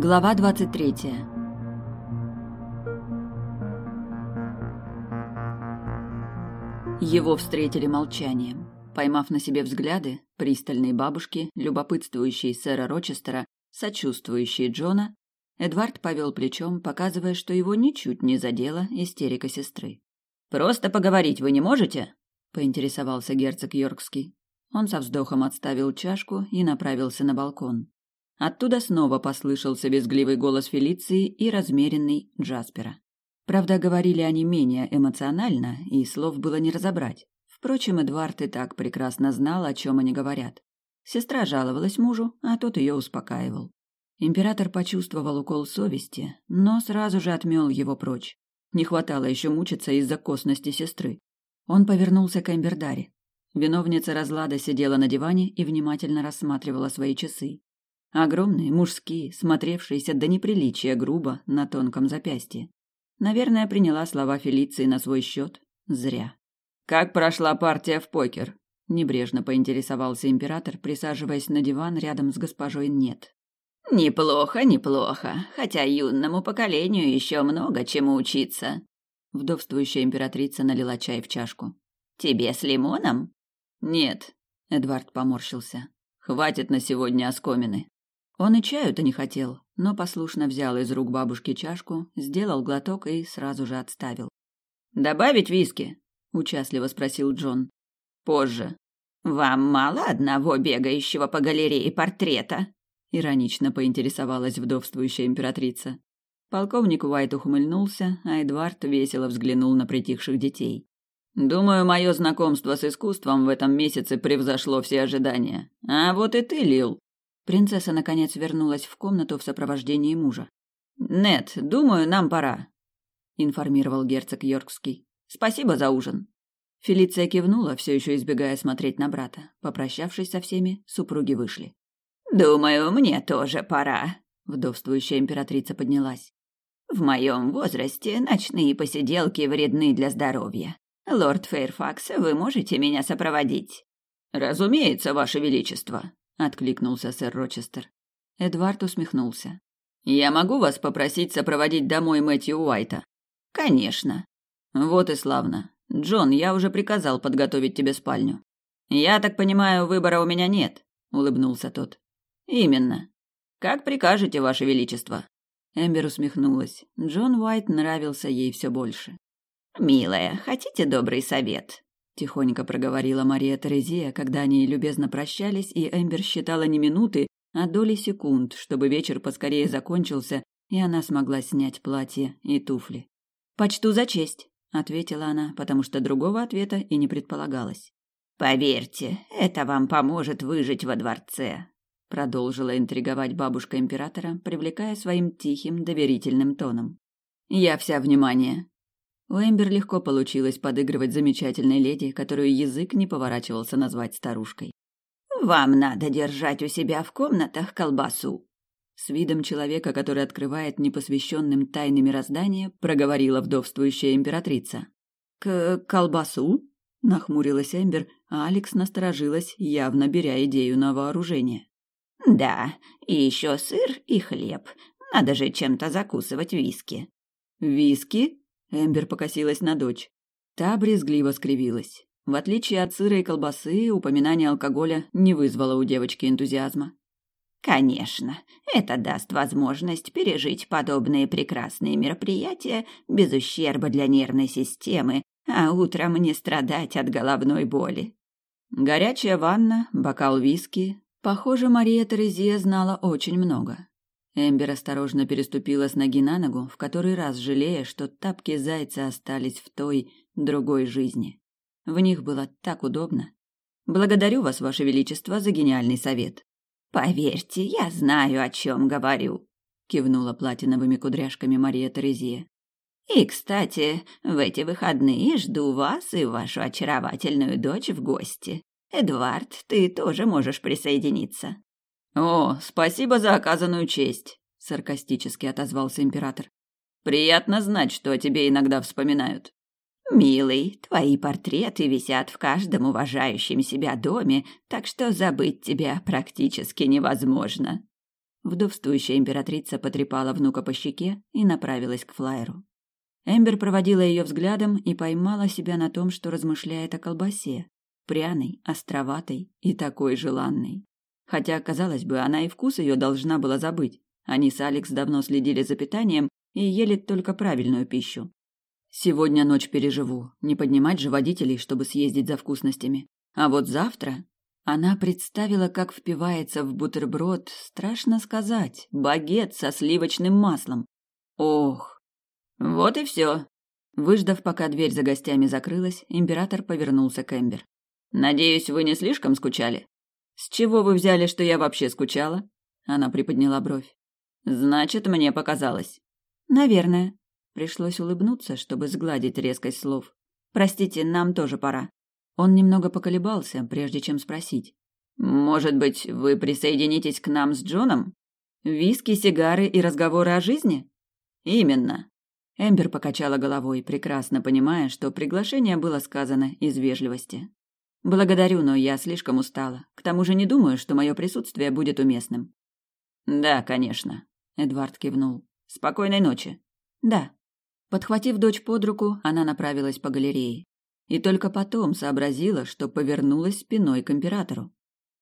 Глава 23. Его встретили молчанием. Поймав на себе взгляды, пристальные бабушки, любопытствующие сэра Рочестера, сочувствующие Джона, Эдвард повел плечом, показывая, что его ничуть не задела истерика сестры. «Просто поговорить вы не можете?» – поинтересовался герцог Йоркский. Он со вздохом отставил чашку и направился на балкон. Оттуда снова послышался безгливый голос Фелиции и размеренный Джаспера. Правда, говорили они менее эмоционально, и слов было не разобрать. Впрочем, Эдвард и так прекрасно знал, о чем они говорят. Сестра жаловалась мужу, а тот ее успокаивал. Император почувствовал укол совести, но сразу же отмел его прочь. Не хватало еще мучиться из-за косности сестры. Он повернулся к Эмбердаре. Виновница разлада сидела на диване и внимательно рассматривала свои часы. Огромные, мужские, смотревшиеся до неприличия грубо на тонком запястье. Наверное, приняла слова Фелиции на свой счет. Зря. «Как прошла партия в покер?» Небрежно поинтересовался император, присаживаясь на диван рядом с госпожой Нет. «Неплохо, неплохо, хотя юному поколению еще много чему учиться». Вдовствующая императрица налила чай в чашку. «Тебе с лимоном?» «Нет», — Эдвард поморщился. «Хватит на сегодня оскомины». Он и чаю-то не хотел, но послушно взял из рук бабушки чашку, сделал глоток и сразу же отставил. «Добавить виски?» – участливо спросил Джон. «Позже». «Вам мало одного бегающего по галерее портрета?» – иронично поинтересовалась вдовствующая императрица. Полковник Уайт ухмыльнулся, а Эдвард весело взглянул на притихших детей. «Думаю, мое знакомство с искусством в этом месяце превзошло все ожидания. А вот и ты, Лил. Принцесса наконец вернулась в комнату в сопровождении мужа. Нет, думаю, нам пора, информировал герцог Йоркский. Спасибо за ужин. Фелиция кивнула, все еще избегая смотреть на брата. Попрощавшись со всеми, супруги вышли. Думаю, мне тоже пора. Вдовствующая императрица поднялась. В моем возрасте ночные посиделки вредны для здоровья. Лорд Фейрфакс, вы можете меня сопроводить? Разумеется, ваше величество, откликнулся сэр Рочестер. Эдвард усмехнулся. Я могу вас попросить сопроводить домой Мэтью Уайта? Конечно. Вот и славно. Джон, я уже приказал подготовить тебе спальню. Я так понимаю, выбора у меня нет, улыбнулся тот. Именно. Как прикажете, ваше величество. Эмбер усмехнулась. Джон Уайт нравился ей все больше. Милая, хотите добрый совет? Тихонько проговорила Мария Терезия, когда они любезно прощались, и Эмбер считала не минуты, а доли секунд, чтобы вечер поскорее закончился, и она смогла снять платье и туфли. «Почту за честь», — ответила она, потому что другого ответа и не предполагалось. «Поверьте, это вам поможет выжить во дворце», — продолжила интриговать бабушка императора, привлекая своим тихим, доверительным тоном. «Я вся внимание», у Эмбер легко получилось подыгрывать замечательной леди, которую язык не поворачивался назвать старушкой. «Вам надо держать у себя в комнатах колбасу», с видом человека, который открывает непосвященным тайны мироздания, проговорила вдовствующая императрица. «К колбасу?» – нахмурилась Эмбер, а Алекс насторожилась, явно беря идею на вооружение. «Да, и еще сыр и хлеб. Надо же чем-то закусывать виски». «Виски?» Эмбер покосилась на дочь. Та брезгливо скривилась. В отличие от сыра и колбасы, упоминание алкоголя не вызвало у девочки энтузиазма. Конечно, это даст возможность пережить подобные прекрасные мероприятия без ущерба для нервной системы, а утром не страдать от головной боли. Горячая ванна, бокал виски. Похоже, Мария Терезия знала очень много. Эмбер осторожно переступила с ноги на ногу, в который раз жалея, что тапки зайца остались в той, другой жизни. В них было так удобно. Благодарю вас, ваше величество, за гениальный совет. Поверьте, я знаю, о чем говорю, кивнула платиновыми кудряшками Мария Терезия. И, кстати, в эти выходные жду вас и вашу очаровательную дочь в гости. Эдвард, ты тоже можешь присоединиться. «О, спасибо за оказанную честь», — саркастически отозвался император. «Приятно знать, что о тебе иногда вспоминают». «Милый, твои портреты висят в каждом уважающем себя доме, так что забыть тебя практически невозможно». Вдовствующая императрица потрепала внука по щеке и направилась к флайеру. Эмбер проводила ее взглядом и поймала себя на том, что размышляет о колбасе. Пряной, островатой и такой желанной. Хотя, казалось бы, она и вкус ее должна была забыть. Они с Алекс давно следили за питанием и ели только правильную пищу. Сегодня ночь переживу, не поднимать же водителей, чтобы съездить за вкусностями. А вот завтра она представила, как впивается в бутерброд, страшно сказать, багет со сливочным маслом. Ох, вот и все. Выждав, пока дверь за гостями закрылась, император повернулся к Эмбер. Надеюсь, вы не слишком скучали? С чего вы взяли, что я вообще скучала? Она приподняла бровь. Значит, мне показалось. Наверное. Пришлось улыбнуться, чтобы сгладить резкость слов. Простите, нам тоже пора. Он немного поколебался, прежде чем спросить. Может быть, вы присоединитесь к нам с Джоном? Виски, сигары и разговоры о жизни? Именно. Эмбер покачала головой, прекрасно понимая, что приглашение было сказано из вежливости. «Благодарю, но я слишком устала. К тому же не думаю, что мое присутствие будет уместным». «Да, конечно», — Эдвард кивнул. «Спокойной ночи». «Да». Подхватив дочь под руку, она направилась по галерее. И только потом сообразила, что повернулась спиной к императору.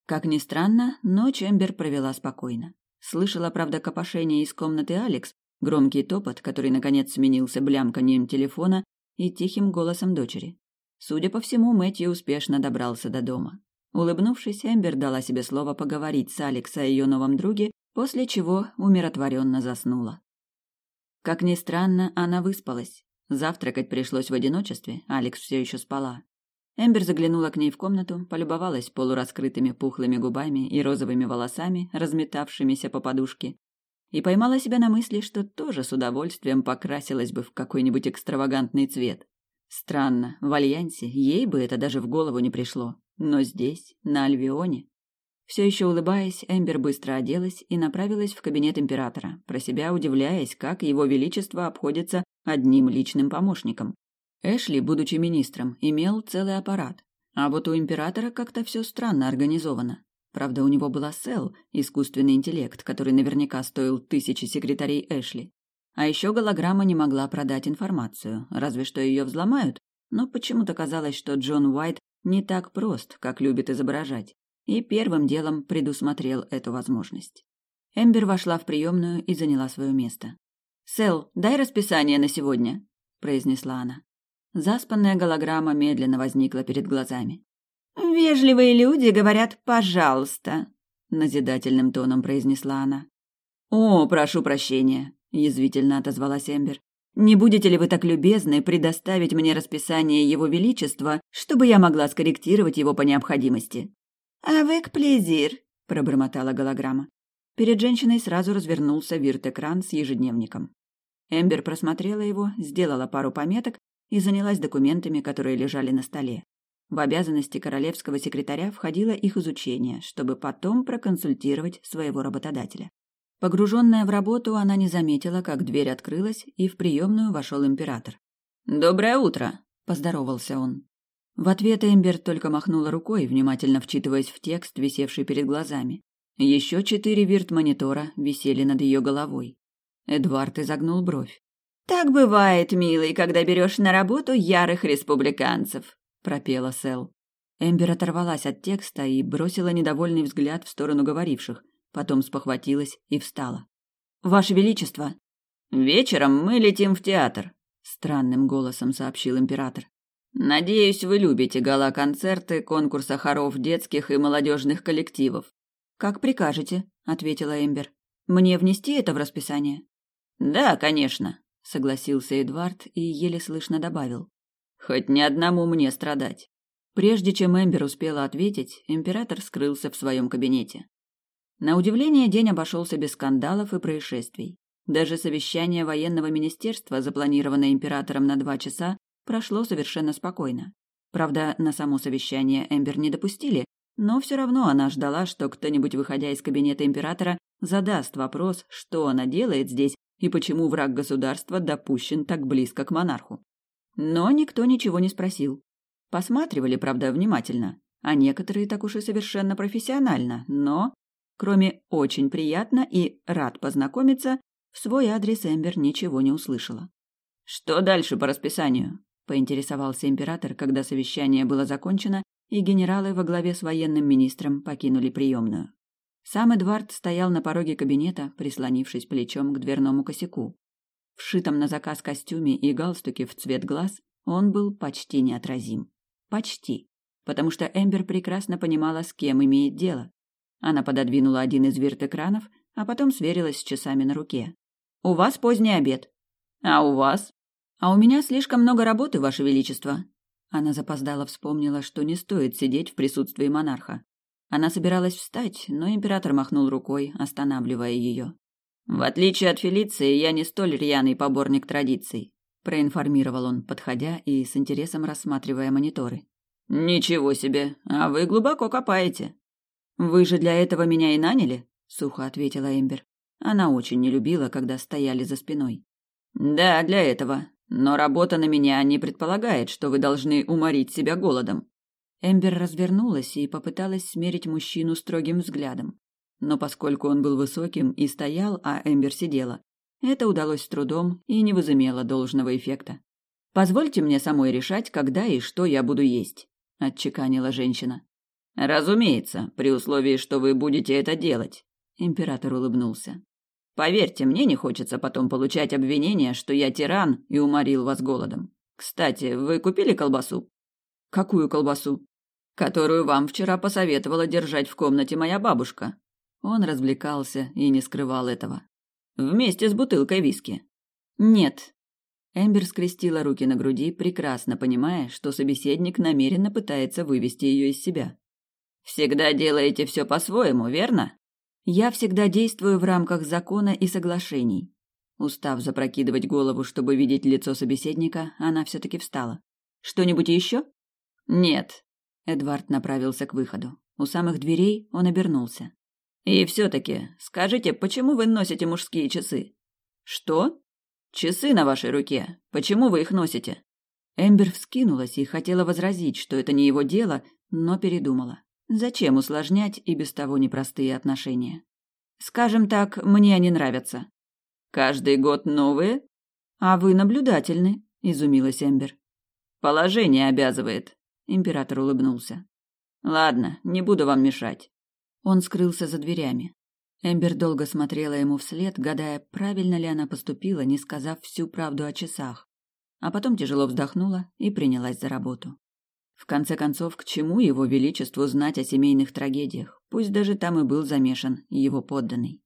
Как ни странно, ночь Эмбер провела спокойно. Слышала, правда, копошение из комнаты Алекс, Громкий топот, который наконец сменился блямканьем телефона и тихим голосом дочери. Судя по всему, Мэтью успешно добрался до дома. Улыбнувшись, Эмбер дала себе слово поговорить с Алекс о ее новом друге, после чего умиротворенно заснула. Как ни странно, она выспалась. Завтракать пришлось в одиночестве, Алекс все еще спала. Эмбер заглянула к ней в комнату, полюбовалась полураскрытыми пухлыми губами и розовыми волосами, разметавшимися по подушке, и поймала себя на мысли, что тоже с удовольствием покрасилась бы в какой-нибудь экстравагантный цвет. Странно, в Альянсе ей бы это даже в голову не пришло, но здесь, на Альвионе. Все еще улыбаясь, Эмбер быстро оделась и направилась в кабинет императора, про себя удивляясь, как его величество обходится одним личным помощником. Эшли, будучи министром, имел целый аппарат, а вот у императора как-то все странно организовано. Правда, у него была Сел, искусственный интеллект, который наверняка стоил тысячи секретарей Эшли. А еще голограмма не могла продать информацию, разве что ее взломают, но почему-то казалось, что Джон Уайт не так прост, как любит изображать, и первым делом предусмотрел эту возможность. Эмбер вошла в приемную и заняла свое место. «Сэл, дай расписание на сегодня», – произнесла она. Заспанная голограмма медленно возникла перед глазами. «Вежливые люди говорят «пожалуйста», — назидательным тоном произнесла она. «О, прошу прощения», — язвительно отозвалась Эмбер. «Не будете ли вы так любезны предоставить мне расписание Его Величества, чтобы я могла скорректировать его по необходимости?» «Авек плезир», — пробормотала голограмма. Перед женщиной сразу развернулся вирт-экран с ежедневником. Эмбер просмотрела его, сделала пару пометок и занялась документами, которые лежали на столе. В обязанности королевского секретаря входило их изучение, чтобы потом проконсультировать своего работодателя. Погруженная в работу, она не заметила, как дверь открылась, и в приемную вошел император. «Доброе утро!» – поздоровался он. В ответ Эмбер только махнула рукой, внимательно вчитываясь в текст, висевший перед глазами. Еще четыре вирт-монитора висели над ее головой. Эдвард изогнул бровь. «Так бывает, милый, когда берешь на работу ярых республиканцев пропела Сэл. Эмбер оторвалась от текста и бросила недовольный взгляд в сторону говоривших, потом спохватилась и встала. Ваше величество, вечером мы летим в театр, странным голосом сообщил император. Надеюсь, вы любите гала-концерты, конкурса хоров детских и молодежных коллективов. Как прикажете, ответила Эмбер. Мне внести это в расписание? Да, конечно, согласился Эдвард и еле слышно добавил. Хоть ни одному мне страдать. Прежде чем Эмбер успела ответить, император скрылся в своем кабинете. На удивление, день обошелся без скандалов и происшествий. Даже совещание военного министерства, запланированное императором на два часа, прошло совершенно спокойно. Правда, на само совещание Эмбер не допустили, но все равно она ждала, что кто-нибудь, выходя из кабинета императора, задаст вопрос, что она делает здесь и почему враг государства допущен так близко к монарху. Но никто ничего не спросил. Посматривали, правда, внимательно, а некоторые так уж и совершенно профессионально, но... Кроме «очень приятно» и «рад познакомиться», в свой адрес Эмбер ничего не услышала. «Что дальше по расписанию?» – поинтересовался император, когда совещание было закончено, и генералы во главе с военным министром покинули приемную. Сам Эдвард стоял на пороге кабинета, прислонившись плечом к дверному косяку. В шитом на заказ костюме и галстуке в цвет глаз он был почти неотразим. Почти. Потому что Эмбер прекрасно понимала, с кем имеет дело. Она пододвинула один из вирт-экранов, а потом сверилась с часами на руке. «У вас поздний обед». «А у вас?» «А у меня слишком много работы, Ваше Величество». Она запоздала вспомнила, что не стоит сидеть в присутствии монарха. Она собиралась встать, но император махнул рукой, останавливая ее. «В отличие от Фелиции, я не столь рьяный поборник традиций», проинформировал он, подходя и с интересом рассматривая мониторы. «Ничего себе! А вы глубоко копаете!» «Вы же для этого меня и наняли?» — сухо ответила Эмбер. Она очень не любила, когда стояли за спиной. «Да, для этого. Но работа на меня не предполагает, что вы должны уморить себя голодом». Эмбер развернулась и попыталась смерить мужчину строгим взглядом. Но поскольку он был высоким и стоял, а Эмбер сидела, это удалось с трудом и не возымело должного эффекта. «Позвольте мне самой решать, когда и что я буду есть», — отчеканила женщина. «Разумеется, при условии, что вы будете это делать», — император улыбнулся. «Поверьте, мне не хочется потом получать обвинения, что я тиран и уморил вас голодом. Кстати, вы купили колбасу?» «Какую колбасу?» «Которую вам вчера посоветовала держать в комнате моя бабушка». Он развлекался и не скрывал этого. «Вместе с бутылкой виски». «Нет». Эмбер скрестила руки на груди, прекрасно понимая, что собеседник намеренно пытается вывести ее из себя. Всегда делаете все по-своему, верно? Я всегда действую в рамках закона и соглашений. Устав запрокидывать голову, чтобы видеть лицо собеседника, она все-таки встала. Что-нибудь еще? Нет. Эдвард направился к выходу. У самых дверей он обернулся. И все-таки, скажите, почему вы носите мужские часы? Что? Часы на вашей руке. Почему вы их носите? Эмбер вскинулась и хотела возразить, что это не его дело, но передумала. Зачем усложнять и без того непростые отношения? Скажем так, мне они нравятся. Каждый год новые? А вы наблюдательны, изумилась Эмбер. Положение обязывает, император улыбнулся. Ладно, не буду вам мешать. Он скрылся за дверями. Эмбер долго смотрела ему вслед, гадая, правильно ли она поступила, не сказав всю правду о часах. А потом тяжело вздохнула и принялась за работу. В конце концов, к чему его величеству знать о семейных трагедиях, пусть даже там и был замешан его подданный.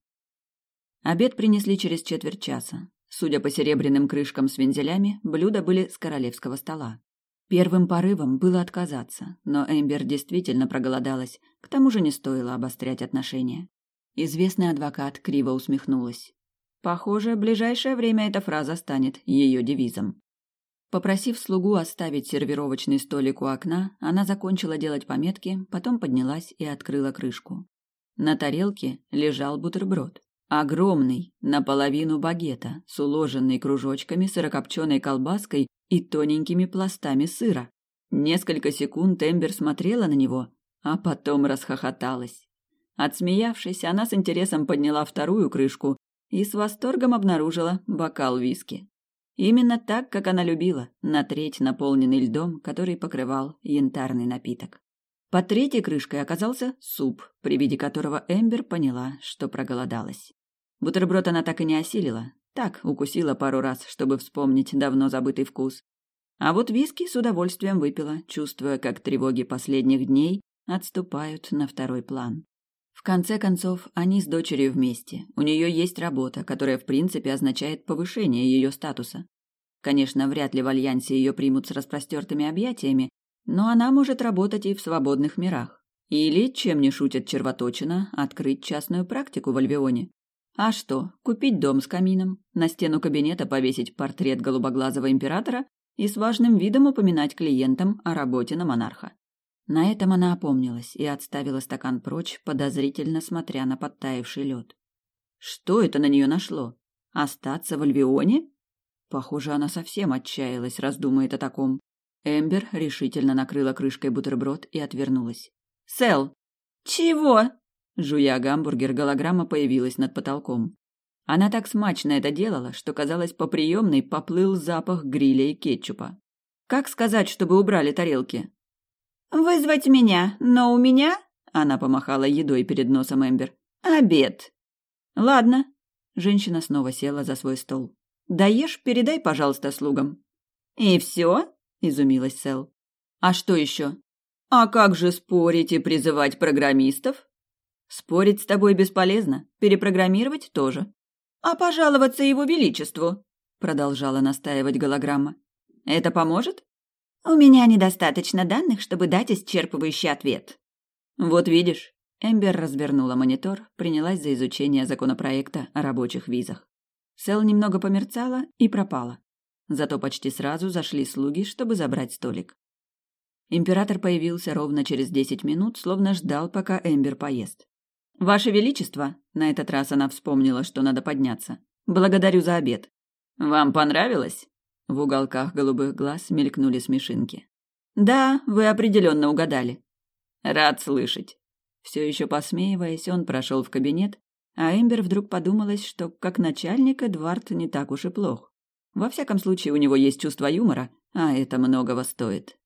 Обед принесли через четверть часа. Судя по серебряным крышкам с вензелями, блюда были с королевского стола. Первым порывом было отказаться, но Эмбер действительно проголодалась, к тому же не стоило обострять отношения. Известный адвокат криво усмехнулась. Похоже, ближайшее время эта фраза станет ее девизом. Попросив слугу оставить сервировочный столик у окна, она закончила делать пометки, потом поднялась и открыла крышку. На тарелке лежал бутерброд. Огромный, наполовину багета, с уложенной кружочками сырокопченой колбаской и тоненькими пластами сыра. Несколько секунд Эмбер смотрела на него, а потом расхохоталась. Отсмеявшись, она с интересом подняла вторую крышку и с восторгом обнаружила бокал виски. Именно так, как она любила, на треть наполненный льдом, который покрывал янтарный напиток. Под третьей крышкой оказался суп, при виде которого Эмбер поняла, что проголодалась. Бутерброд она так и не осилила, так укусила пару раз, чтобы вспомнить давно забытый вкус. А вот виски с удовольствием выпила, чувствуя, как тревоги последних дней отступают на второй план. В конце концов, они с дочерью вместе. У нее есть работа, которая в принципе означает повышение ее статуса. Конечно, вряд ли в альянсе ее примут с распростертыми объятиями, но она может работать и в свободных мирах. Или, чем не шутит червоточина, открыть частную практику в Альвионе. А что, купить дом с камином, на стену кабинета повесить портрет голубоглазого императора и с важным видом упоминать клиентам о работе на монарха. На этом она опомнилась и отставила стакан прочь, подозрительно смотря на подтаявший лед. Что это на нее нашло? Остаться в Альвионе? Похоже, она совсем отчаялась, раздумает о таком. Эмбер решительно накрыла крышкой бутерброд и отвернулась. «Сэл!» «Чего?» Жуя гамбургер, голограмма появилась над потолком. Она так смачно это делала, что, казалось, по приемной поплыл запах гриля и кетчупа. Как сказать, чтобы убрали тарелки? «Вызвать меня, но у меня...» Она помахала едой перед носом Эмбер. «Обед». «Ладно». Женщина снова села за свой стол. «Даешь, передай, пожалуйста, слугам». «И все?» – изумилась Сэл. «А что еще?» «А как же спорить и призывать программистов?» «Спорить с тобой бесполезно, перепрограммировать тоже». «А пожаловаться его величеству?» – продолжала настаивать голограмма. «Это поможет?» «У меня недостаточно данных, чтобы дать исчерпывающий ответ». «Вот видишь». Эмбер развернула монитор, принялась за изучение законопроекта о рабочих визах. Сэл немного померцала и пропала. Зато почти сразу зашли слуги, чтобы забрать столик. Император появился ровно через десять минут, словно ждал, пока Эмбер поест. «Ваше Величество!» — на этот раз она вспомнила, что надо подняться. «Благодарю за обед». «Вам понравилось?» В уголках голубых глаз мелькнули смешинки. «Да, вы определенно угадали». «Рад слышать». Все еще посмеиваясь, он прошел в кабинет, а Эмбер вдруг подумалось, что как начальник Эдвард не так уж и плох. Во всяком случае, у него есть чувство юмора, а это многого стоит.